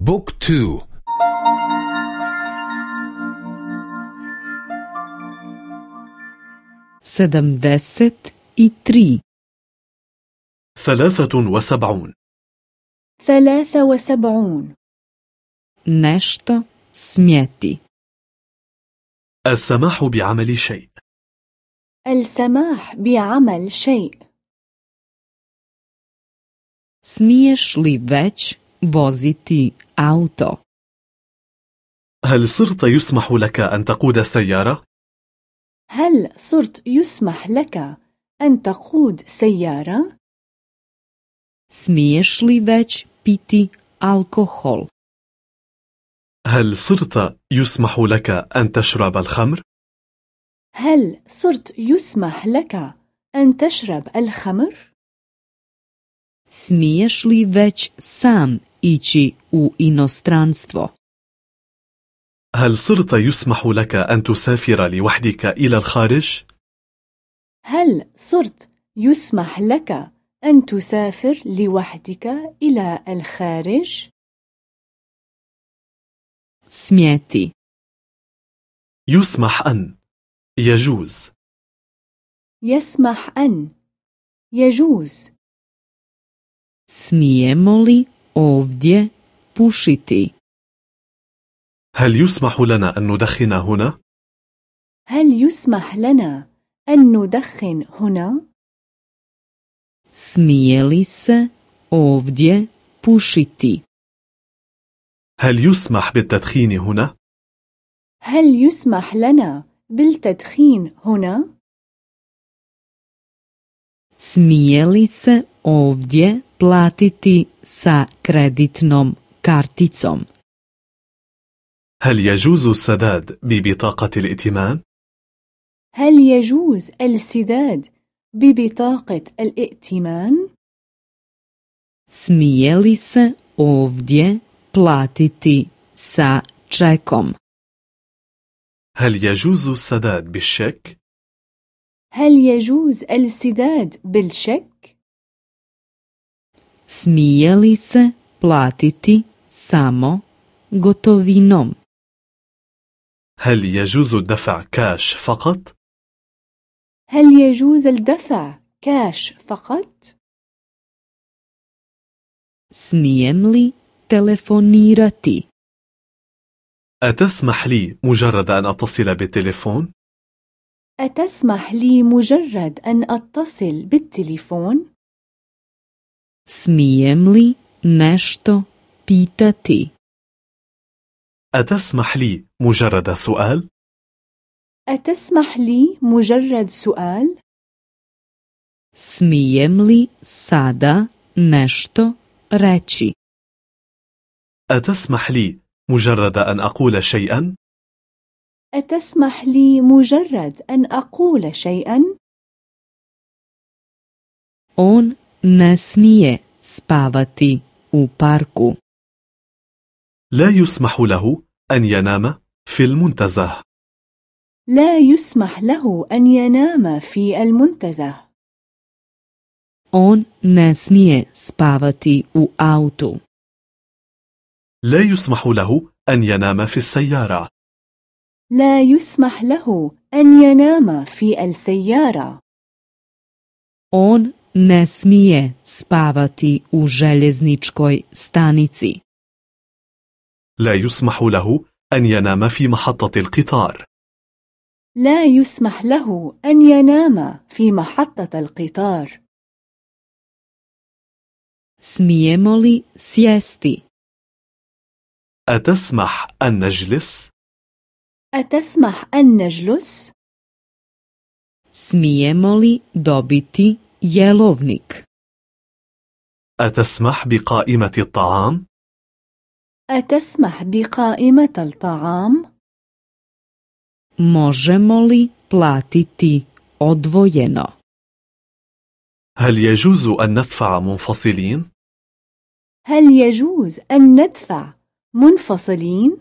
بوك تو. sedamdeset i tri ثلاثة وسبعون. ثلاثة وسبعون. nešto smjeti السماح بعمل شيء. السماح بعمل شيء. smiješ li već voziti auto هل صرت يسمح لك أن تقود سيارة؟ هل صرت يسمح لك أن تقود سيارة؟ smiješ li već piti alkohol هل صرت يسمح لك أن تشرب الخمر؟ هل صرت يسمح لك أن تشرب الخمر؟ Smiješ li već sam ići u inostranstvo? هل صرت يسمح لك أن تسافر لوحدك إلى الخارج؟ هل صرت يسمح لك أن تسافر لوحدك إلى الخارج؟ smjeti يسمح أن. يجوز. يسمح أن. يجوز. Smijemo li ovdje pušiti هل يسمح لنا أن ندخن هنا؟ هل يسمح لنا أن ندخن هنا؟ smije li se ovdje pušiti هل يسمح بالتدخين هنا؟ هل يسمح لنا بالتدخين هنا؟ smije li se ovdje platiti sa kreditnom karticom هل يجوز السداد ببطاقة الائتمان؟ هل يجوز السداد ببطاقة الائتمان؟ smije li se ovdje platiti sa čekom هل يجوز السداد بالشيك؟ هل يجوز السداد بالشيك؟ Smije li se platiti samo gotovinom هل يجوز الدفع كاش فقط؟ هل يجوز الدفع كاش فقط؟ smijem li telefonirati أتسمح لي مجرد أن أتصل بالتليفون؟ أتسمح لي مجرد أن أتصل بالتليفون؟ Smijem li nešto pitati أتسمح لي مجرد سؤال؟ أتسمح لي مجرد سؤال؟ smijem li sada nešto reći أتسمح لي مجرد أن أقول شيئا؟ أتسمح لي مجرد أن أقول شيئا؟ on ne smije spavati u parku. لا يسمح له أن ينام في المنتزه. لا يسمح له أن ينام في المنتزه. On ne smije spavati u autu. لا يسمح له أن ينام في السيارة. لا يسمح له أن ينام في السيارة. On ne smije spavati u željezničkoj stanici لا يسمح له أن ينام في محطة القطار لا يسمح له أن ينام في محطة القطار smijemo li sjesti أتسمح أن نجلس؟ أتسمح أن نجلس؟ smijemo li dobiti jelovnik أتسمح بقائمة الطعام؟ أتسمح بقائمة الطعام؟ možemo li platiti odvojeno هل يجوز أن ندفع منفصلين؟ هل يجوز أن ندفع منفصلين؟